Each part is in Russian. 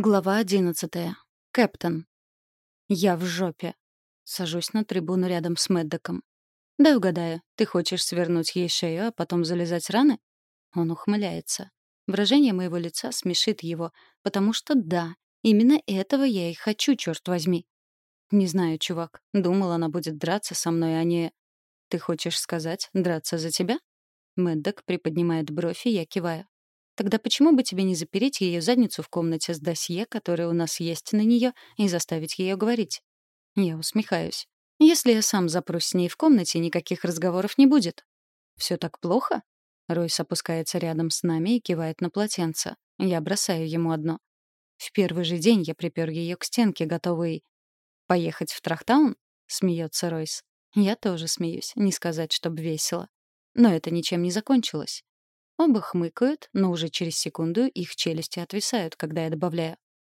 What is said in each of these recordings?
Глава одиннадцатая. Кэптон. Я в жопе. Сажусь на трибуну рядом с Мэддоком. «Дай угадаю, ты хочешь свернуть ей шею, а потом залезать раны?» Он ухмыляется. Выражение моего лица смешит его, потому что да, именно этого я и хочу, черт возьми. Не знаю, чувак. Думал, она будет драться со мной, а не... Ты хочешь сказать, драться за тебя? Мэддок приподнимает бровь, и я киваю. Тогда почему бы тебе не запереть ее задницу в комнате с досье, которое у нас есть на нее, и заставить ее говорить? Я усмехаюсь. Если я сам запрусь с ней в комнате, никаких разговоров не будет. Все так плохо? Ройс опускается рядом с нами и кивает на полотенце. Я бросаю ему одно. В первый же день я припер ее к стенке, готовый... «Поехать в Трахтаун?» — смеется Ройс. Я тоже смеюсь, не сказать, чтоб весело. Но это ничем не закончилось. Оба хмыкают, но уже через секунду их челюсти отвисают, когда я добавляю.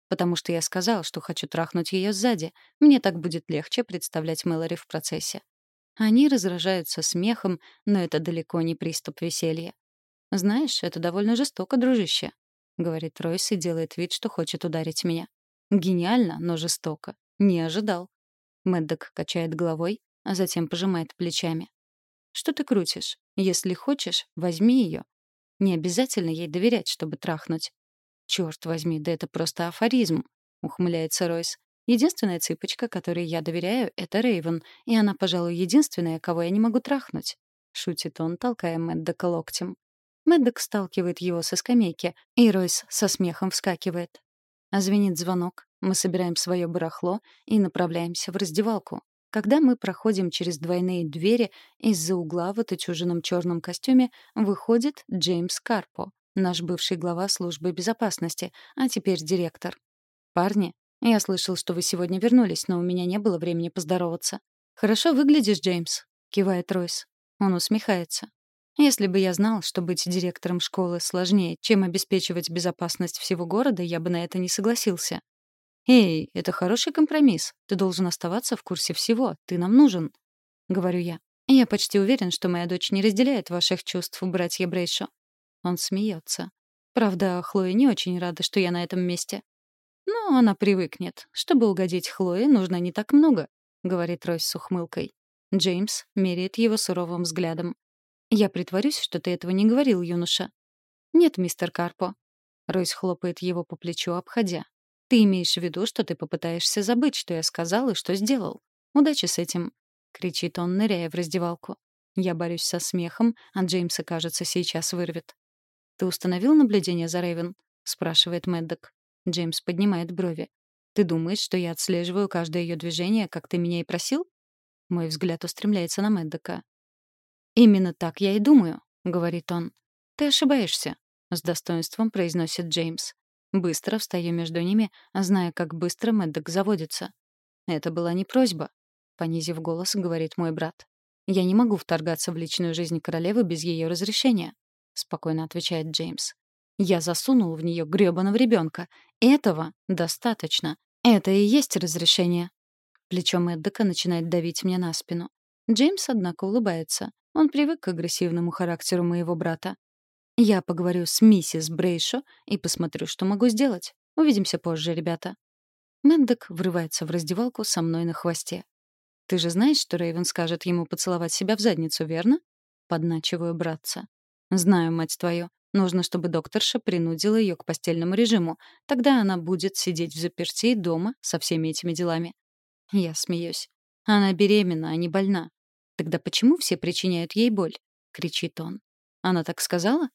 Потому что я сказал, что хочу трахнуть ее сзади. Мне так будет легче представлять Мэлори в процессе. Они разражаются смехом, но это далеко не приступ веселья. «Знаешь, это довольно жестоко, дружище», — говорит Ройс и делает вид, что хочет ударить меня. «Гениально, но жестоко. Не ожидал». Мэддок качает головой, а затем пожимает плечами. «Что ты крутишь? Если хочешь, возьми ее. Не обязательно ей доверять, чтобы трахнуть. «Чёрт возьми, да это просто афоризм», — ухмыляется Ройс. «Единственная цыпочка, которой я доверяю, — это Рейвен, и она, пожалуй, единственная, кого я не могу трахнуть», — шутит он, толкая Мэддока локтем. Мэддок сталкивает его со скамейки, и Ройс со смехом вскакивает. А звенит звонок, мы собираем свое барахло и направляемся в раздевалку. Когда мы проходим через двойные двери, из-за угла в отутюженном черном костюме выходит Джеймс Карпо, наш бывший глава службы безопасности, а теперь директор. «Парни, я слышал, что вы сегодня вернулись, но у меня не было времени поздороваться». «Хорошо выглядишь, Джеймс», — кивает Ройс. Он усмехается. «Если бы я знал, что быть директором школы сложнее, чем обеспечивать безопасность всего города, я бы на это не согласился. «Эй, это хороший компромисс. Ты должен оставаться в курсе всего. Ты нам нужен», — говорю я. «Я почти уверен, что моя дочь не разделяет ваших чувств, братья Брейшо». Он смеется. Правда, Хлоя не очень рада, что я на этом месте. «Но она привыкнет. Чтобы угодить Хлое, нужно не так много», — говорит Ройс с ухмылкой. Джеймс меряет его суровым взглядом. «Я притворюсь, что ты этого не говорил, юноша». «Нет, мистер Карпо». Ройс хлопает его по плечу, обходя. Ты имеешь в виду, что ты попытаешься забыть, что я сказал и что сделал. Удачи с этим!» — кричит он, ныряя в раздевалку. Я борюсь со смехом, а Джеймса, кажется, сейчас вырвет. «Ты установил наблюдение за Рэйвен?» — спрашивает Мэддок. Джеймс поднимает брови. «Ты думаешь, что я отслеживаю каждое ее движение, как ты меня и просил?» Мой взгляд устремляется на Мэддока. «Именно так я и думаю», — говорит он. «Ты ошибаешься», — с достоинством произносит Джеймс. Быстро встаю между ними, зная, как быстро Мэддок заводится. «Это была не просьба», — понизив голос, говорит мой брат. «Я не могу вторгаться в личную жизнь королевы без ее разрешения», — спокойно отвечает Джеймс. «Я засунул в нее грёбаного ребенка. Этого достаточно. Это и есть разрешение». Плечо Мэддока начинает давить мне на спину. Джеймс, однако, улыбается. Он привык к агрессивному характеру моего брата. Я поговорю с миссис Брейшо и посмотрю, что могу сделать. Увидимся позже, ребята. Мэндок врывается в раздевалку со мной на хвосте. Ты же знаешь, что Рейвен скажет ему поцеловать себя в задницу, верно? Подначиваю братца. Знаю, мать твою. Нужно, чтобы докторша принудила ее к постельному режиму. Тогда она будет сидеть в заперти дома со всеми этими делами. Я смеюсь. Она беременна, а не больна. Тогда почему все причиняют ей боль? кричит он. Она так сказала?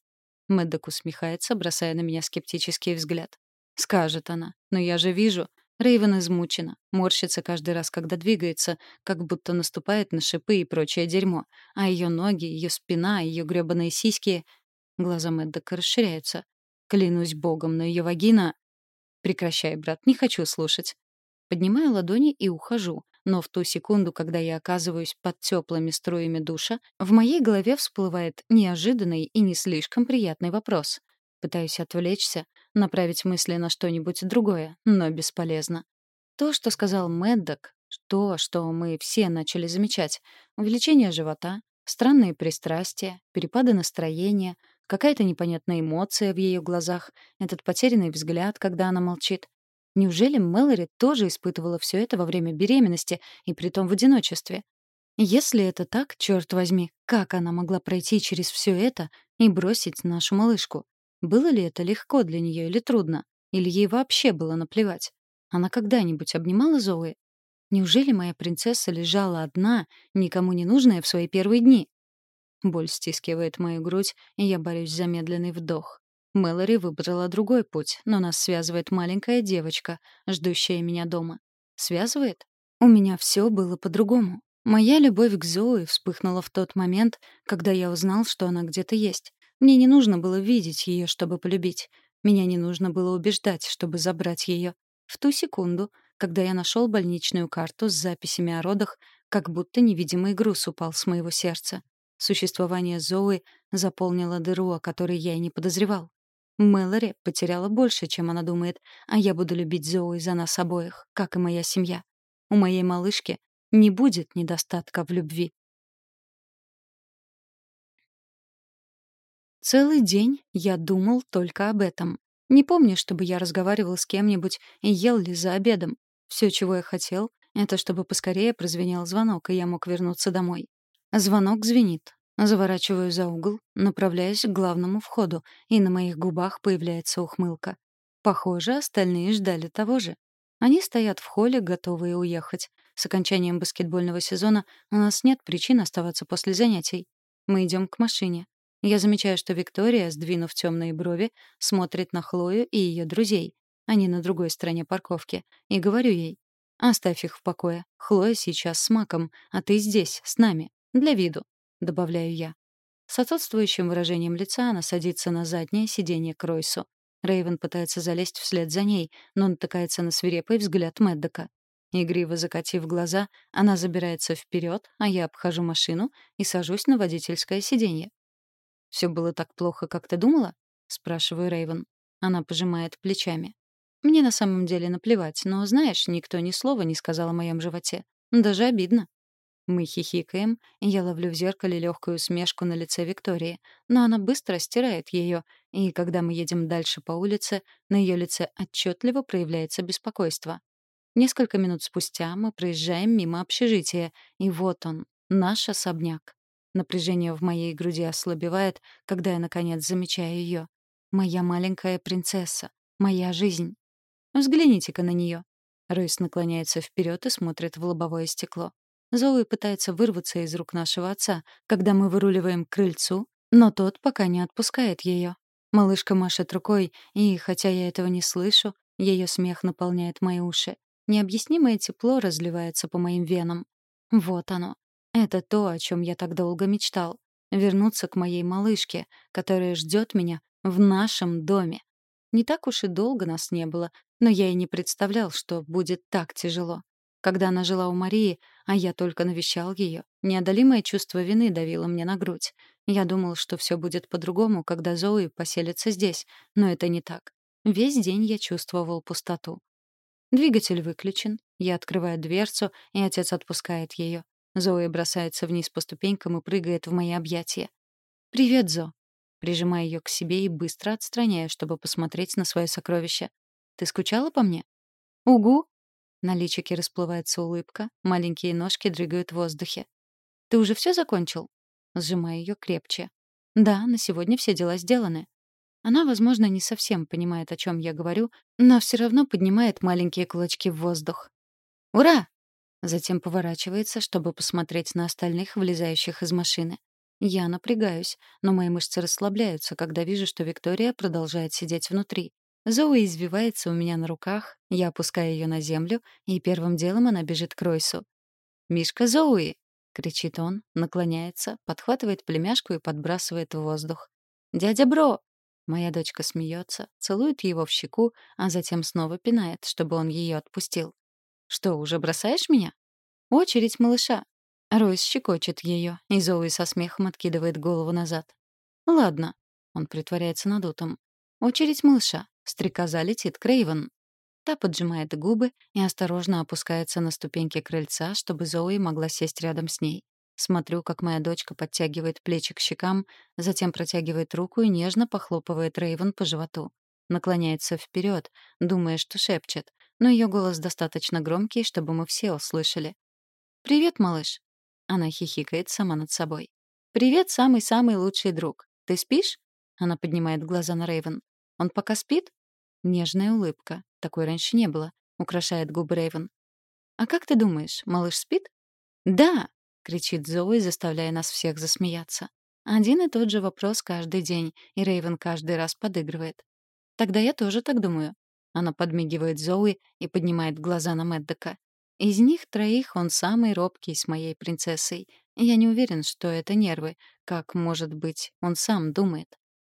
Мэддок усмехается, бросая на меня скептический взгляд. Скажет она. Но я же вижу. Рейвен измучена. Морщится каждый раз, когда двигается, как будто наступает на шипы и прочее дерьмо. А ее ноги, ее спина, ее гребаные сиськи... Глаза Мэддока расширяются. Клянусь богом, но ее вагина... Прекращай, брат, не хочу слушать. Поднимаю ладони и ухожу, но в ту секунду, когда я оказываюсь под теплыми струями душа, в моей голове всплывает неожиданный и не слишком приятный вопрос. Пытаюсь отвлечься, направить мысли на что-нибудь другое, но бесполезно. То, что сказал Мэддок, то, что мы все начали замечать, увеличение живота, странные пристрастия, перепады настроения, какая-то непонятная эмоция в ее глазах, этот потерянный взгляд, когда она молчит, Неужели Мэлори тоже испытывала все это во время беременности, и притом в одиночестве? Если это так, черт возьми, как она могла пройти через все это и бросить нашу малышку? Было ли это легко для нее или трудно? Или ей вообще было наплевать? Она когда-нибудь обнимала Зои? Неужели моя принцесса лежала одна, никому не нужная в свои первые дни? Боль стискивает мою грудь, и я борюсь за медленный вдох. Мэлори выбрала другой путь, но нас связывает маленькая девочка, ждущая меня дома. Связывает? У меня все было по-другому. Моя любовь к Зои вспыхнула в тот момент, когда я узнал, что она где-то есть. Мне не нужно было видеть ее, чтобы полюбить. Меня не нужно было убеждать, чтобы забрать ее. В ту секунду, когда я нашел больничную карту с записями о родах, как будто невидимый груз упал с моего сердца. Существование Зои заполнило дыру, о которой я и не подозревал. Мэлори потеряла больше, чем она думает, а я буду любить Зои за нас обоих, как и моя семья. У моей малышки не будет недостатка в любви. Целый день я думал только об этом. Не помню, чтобы я разговаривал с кем-нибудь и ел ли за обедом. Все, чего я хотел, это чтобы поскорее прозвенел звонок, и я мог вернуться домой. Звонок звенит. Заворачиваю за угол, направляюсь к главному входу, и на моих губах появляется ухмылка. Похоже, остальные ждали того же. Они стоят в холле, готовые уехать. С окончанием баскетбольного сезона у нас нет причин оставаться после занятий. Мы идем к машине. Я замечаю, что Виктория, сдвинув темные брови, смотрит на Хлою и ее друзей. Они на другой стороне парковки. И говорю ей, «Оставь их в покое. Хлоя сейчас с Маком, а ты здесь, с нами. Для виду», — добавляю я. С отсутствующим выражением лица она садится на заднее сиденье к Ройсу. Рейвен пытается залезть вслед за ней, но натыкается на свирепый взгляд Мэддока. Игриво закатив глаза, она забирается вперед, а я обхожу машину и сажусь на водительское сиденье. «Все было так плохо, как ты думала?» — спрашиваю Рейвен. Она пожимает плечами. «Мне на самом деле наплевать, но, знаешь, никто ни слова не сказал о моем животе. Даже обидно». Мы хихикаем, я ловлю в зеркале легкую усмешку на лице Виктории, но она быстро стирает ее, и когда мы едем дальше по улице, на ее лице отчетливо проявляется беспокойство. Несколько минут спустя мы проезжаем мимо общежития, и вот он, наш особняк. Напряжение в моей груди ослабевает, когда я, наконец, замечаю ее. Моя маленькая принцесса, моя жизнь. Взгляните-ка на нее. Ройс наклоняется вперед и смотрит в лобовое стекло. Зоуи пытается вырваться из рук нашего отца, когда мы выруливаем к крыльцу, но тот пока не отпускает ее. Малышка машет рукой, и, хотя я этого не слышу, ее смех наполняет мои уши. Необъяснимое тепло разливается по моим венам. Вот оно. Это то, о чем я так долго мечтал. Вернуться к моей малышке, которая ждет меня в нашем доме. Не так уж и долго нас не было, но я и не представлял, что будет так тяжело. Когда она жила у Марии, а я только навещал ее, неодолимое чувство вины давило мне на грудь. Я думал, что все будет по-другому, когда Зои поселится здесь, но это не так. Весь день я чувствовал пустоту. Двигатель выключен, я открываю дверцу, и отец отпускает ее. Зои бросается вниз по ступенькам и прыгает в мои объятия. «Привет, Зо!» Прижимаю ее к себе и быстро отстраняю, чтобы посмотреть на свое сокровище. «Ты скучала по мне?» «Угу!» На личике расплывается улыбка, маленькие ножки дрыгают в воздухе. «Ты уже все закончил?» Сжимаю ее крепче. «Да, на сегодня все дела сделаны». Она, возможно, не совсем понимает, о чем я говорю, но все равно поднимает маленькие кулачки в воздух. «Ура!» Затем поворачивается, чтобы посмотреть на остальных, вылезающих из машины. Я напрягаюсь, но мои мышцы расслабляются, когда вижу, что Виктория продолжает сидеть внутри. Зоуи извивается у меня на руках, я опускаю ее на землю, и первым делом она бежит к Ройсу. «Мишка Зоуи!» — кричит он, наклоняется, подхватывает племяшку и подбрасывает в воздух. «Дядя Бро!» Моя дочка смеется, целует его в щеку, а затем снова пинает, чтобы он ее отпустил. «Что, уже бросаешь меня?» «Очередь малыша!» Ройс щекочет ее, и Зоуи со смехом откидывает голову назад. «Ладно», — он притворяется надутым. «Очередь малыша. Стрекоза летит к Рейвен. Та поджимает губы и осторожно опускается на ступеньки крыльца, чтобы Зои могла сесть рядом с ней. Смотрю, как моя дочка подтягивает плечи к щекам, затем протягивает руку и нежно похлопывает Рейвен по животу. Наклоняется вперед, думая, что шепчет, но ее голос достаточно громкий, чтобы мы все услышали. «Привет, малыш!» Она хихикает сама над собой. «Привет, самый-самый лучший друг. Ты спишь?» Она поднимает глаза на Рейвен. «Он пока спит?» Нежная улыбка. Такой раньше не было. Украшает губы Рейвен. «А как ты думаешь, малыш спит?» «Да!» — кричит Зои, заставляя нас всех засмеяться. Один и тот же вопрос каждый день, и Рейвен каждый раз подыгрывает. «Тогда я тоже так думаю». Она подмигивает Зои и поднимает глаза на Мэддека. Из них троих он самый робкий с моей принцессой. Я не уверен, что это нервы, как, может быть, он сам думает.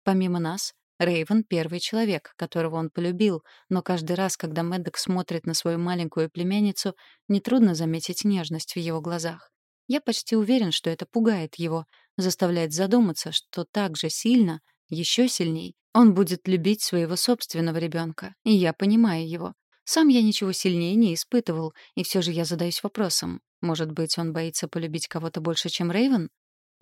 Помимо нас, Рейвен — первый человек, которого он полюбил, но каждый раз, когда Мэддок смотрит на свою маленькую племянницу, нетрудно заметить нежность в его глазах. Я почти уверен, что это пугает его, заставляет задуматься, что так же сильно, еще сильней, он будет любить своего собственного ребенка, и я понимаю его. Сам я ничего сильнее не испытывал, и все же я задаюсь вопросом, может быть, он боится полюбить кого-то больше, чем Рейвен?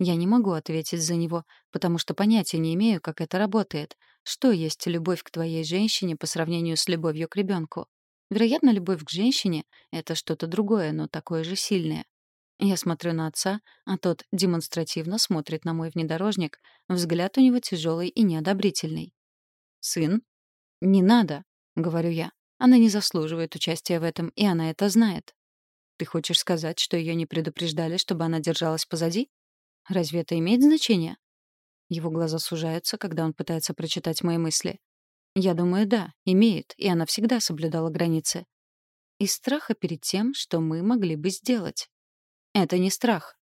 Я не могу ответить за него, потому что понятия не имею, как это работает. Что есть любовь к твоей женщине по сравнению с любовью к ребенку? Вероятно, любовь к женщине — это что-то другое, но такое же сильное. Я смотрю на отца, а тот демонстративно смотрит на мой внедорожник. Взгляд у него тяжелый и неодобрительный. «Сын?» «Не надо», — говорю я. Она не заслуживает участия в этом, и она это знает. Ты хочешь сказать, что ее не предупреждали, чтобы она держалась позади? Разве это имеет значение? Его глаза сужаются, когда он пытается прочитать мои мысли. Я думаю, да, имеет, и она всегда соблюдала границы. Из страха перед тем, что мы могли бы сделать. Это не страх.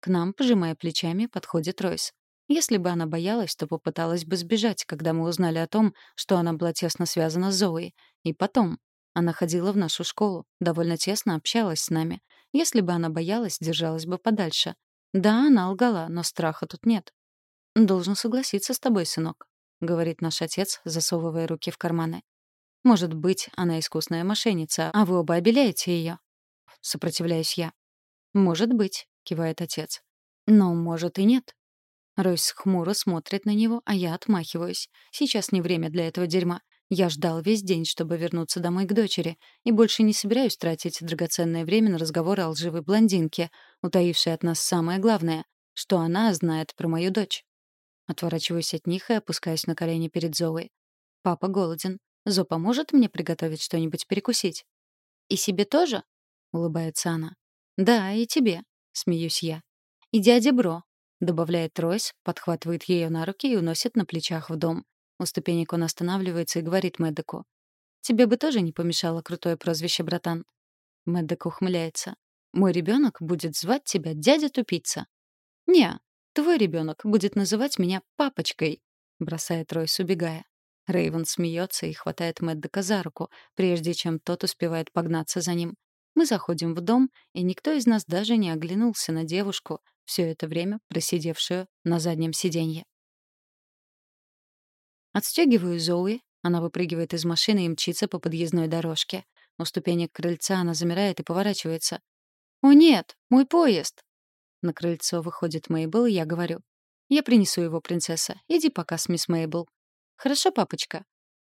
К нам, пожимая плечами, подходит Ройс. Если бы она боялась, то попыталась бы сбежать, когда мы узнали о том, что она была тесно связана с Зоей. И потом. Она ходила в нашу школу, довольно тесно общалась с нами. Если бы она боялась, держалась бы подальше. Да, она лгала, но страха тут нет. «Должен согласиться с тобой, сынок», — говорит наш отец, засовывая руки в карманы. «Может быть, она искусная мошенница, а вы оба обеляете ее?» Сопротивляюсь я. «Может быть», — кивает отец. «Но может и нет». Ройс хмуро смотрит на него, а я отмахиваюсь. Сейчас не время для этого дерьма. Я ждал весь день, чтобы вернуться домой к дочери, и больше не собираюсь тратить драгоценное время на разговоры о лживой блондинке, утаившей от нас самое главное, что она знает про мою дочь. Отворачиваюсь от них и опускаюсь на колени перед Зоей. Папа голоден. Зо поможет мне приготовить что-нибудь перекусить? И себе тоже? улыбается она. Да, и тебе, смеюсь я. И дядя Бро, добавляет Ройс, подхватывает ее на руки и уносит на плечах в дом. У ступенек он останавливается и говорит Мэддеку. «Тебе бы тоже не помешало крутое прозвище, братан». Мэддек ухмыляется. «Мой ребенок будет звать тебя дядя-тупица». «Не, твой ребенок будет называть меня папочкой», — бросает Ройс, убегая. Рейвен смеется и хватает Мэддека за руку, прежде чем тот успевает погнаться за ним. Мы заходим в дом, и никто из нас даже не оглянулся на девушку, все это время просидевшую на заднем сиденье. Отстегиваю Зои, она выпрыгивает из машины и мчится по подъездной дорожке. У ступенек крыльца она замирает и поворачивается. «О нет, мой поезд!» На крыльцо выходит Мейбл, и я говорю. «Я принесу его, принцесса. Иди пока с мисс Мейбл». «Хорошо, папочка».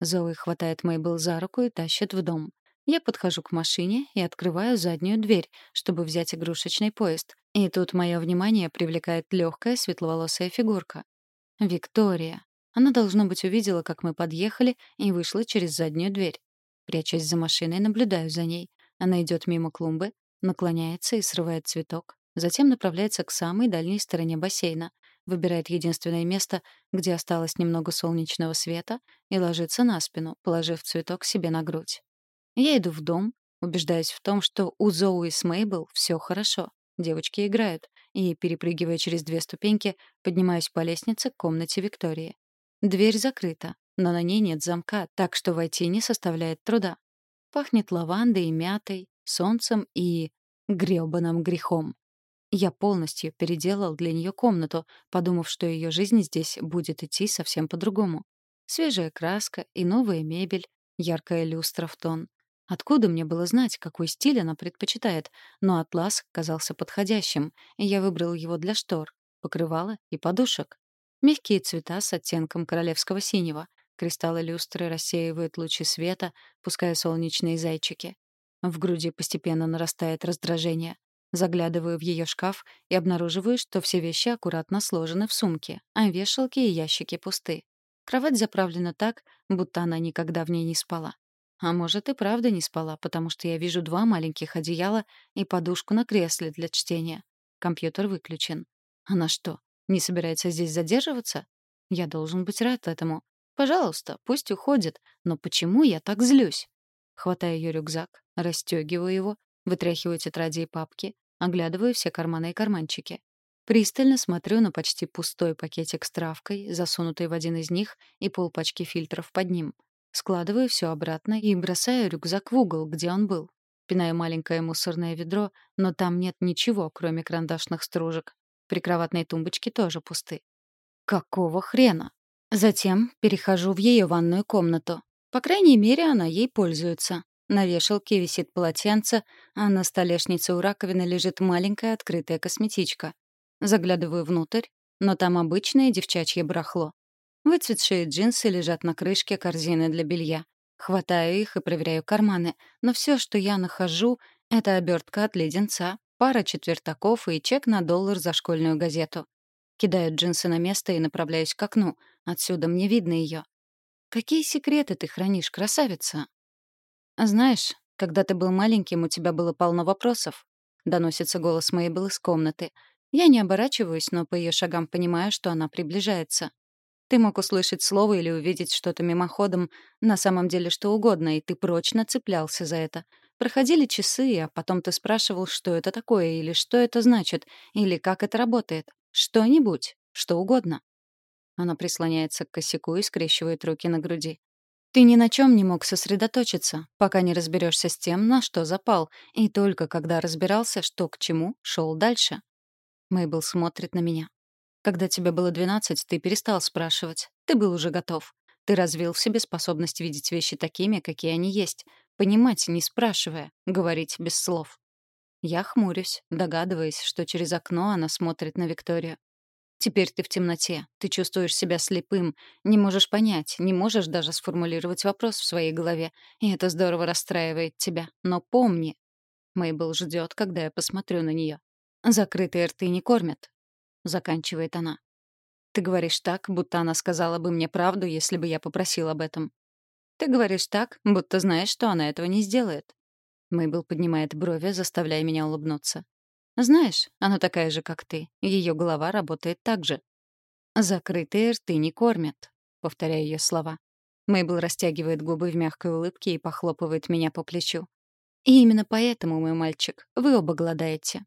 Зои хватает Мейбл за руку и тащит в дом. Я подхожу к машине и открываю заднюю дверь, чтобы взять игрушечный поезд. И тут мое внимание привлекает легкая светловолосая фигурка. Виктория. Она, должно быть, увидела, как мы подъехали, и вышла через заднюю дверь. Прячась за машиной, наблюдаю за ней. Она идет мимо клумбы, наклоняется и срывает цветок. Затем направляется к самой дальней стороне бассейна, выбирает единственное место, где осталось немного солнечного света, и ложится на спину, положив цветок себе на грудь. Я иду в дом, убеждаясь в том, что у Зоуи с Мейбл все хорошо. Девочки играют, и, перепрыгивая через две ступеньки, поднимаюсь по лестнице к комнате Виктории. Дверь закрыта, но на ней нет замка, так что войти не составляет труда. Пахнет лавандой и мятой, солнцем и... грёбаным грехом. Я полностью переделал для нее комнату, подумав, что ее жизнь здесь будет идти совсем по-другому. Свежая краска и новая мебель, яркая люстра в тон. Откуда мне было знать, какой стиль она предпочитает? Но атлас казался подходящим, и я выбрал его для штор, покрывала и подушек. Мягкие цвета с оттенком королевского синего. Кристаллы люстры рассеивают лучи света, пуская солнечные зайчики. В груди постепенно нарастает раздражение. Заглядываю в ее шкаф и обнаруживаю, что все вещи аккуратно сложены в сумке, а вешалки и ящики пусты. Кровать заправлена так, будто она никогда в ней не спала. А может, и правда не спала, потому что я вижу два маленьких одеяла и подушку на кресле для чтения. Компьютер выключен. Она что, не собирается здесь задерживаться? Я должен быть рад этому. Пожалуйста, пусть уходит. Но почему я так злюсь? Хватаю ее рюкзак, расстегиваю его, вытряхиваю тетради и папки, оглядываю все карманы и карманчики. Пристально смотрю на почти пустой пакетик с травкой, засунутый в один из них, и полпачки фильтров под ним. Складываю все обратно и бросаю рюкзак в угол, где он был. Пинаю маленькое мусорное ведро, но там нет ничего, кроме карандашных стружек. Прикроватные тумбочки тоже пусты. Какого хрена? Затем перехожу в ее ванную комнату. По крайней мере, она ей пользуется. На вешалке висит полотенце, а на столешнице у раковины лежит маленькая открытая косметичка. Заглядываю внутрь, но там обычное девчачье барахло. Выцветшие джинсы лежат на крышке корзины для белья. Хватаю их и проверяю карманы, но все, что я нахожу, — это обертка от леденца, пара четвертаков и чек на доллар за школьную газету. Кидаю джинсы на место и направляюсь к окну. Отсюда мне видно ее. «Какие секреты ты хранишь, красавица?» «Знаешь, когда ты был маленьким, у тебя было полно вопросов», — доносится голос Мейбл из комнаты. Я не оборачиваюсь, но по ее шагам понимаю, что она приближается. Ты мог услышать слово или увидеть что-то мимоходом, на самом деле что угодно, и ты прочно цеплялся за это. Проходили часы, а потом ты спрашивал, что это такое, или что это значит, или как это работает. Что-нибудь, что угодно. Она прислоняется к косяку и скрещивает руки на груди. Ты ни на чем не мог сосредоточиться, пока не разберешься с тем, на что запал, и только когда разбирался, что к чему, шел дальше. Мейбл смотрит на меня. Когда тебе было 12, ты перестал спрашивать. Ты был уже готов. Ты развил в себе способность видеть вещи такими, какие они есть. Понимать, не спрашивая. Говорить без слов. Я хмурюсь, догадываясь, что через окно она смотрит на Викторию. Теперь ты в темноте, ты чувствуешь себя слепым, не можешь понять, не можешь даже сформулировать вопрос в своей голове, и это здорово расстраивает тебя. Но помни, Мейбл ждет, когда я посмотрю на нее. Закрытые рты не кормят. Заканчивает она. Ты говоришь так, будто она сказала бы мне правду, если бы я попросил об этом. Ты говоришь так, будто знаешь, что она этого не сделает. Мейбл поднимает брови, заставляя меня улыбнуться. Знаешь, она такая же, как ты. Ее голова работает так же. Закрытые рты не кормят, повторяю ее слова. Мейбл растягивает губы в мягкой улыбке и похлопывает меня по плечу. И именно поэтому, мой мальчик, вы оба голодаете.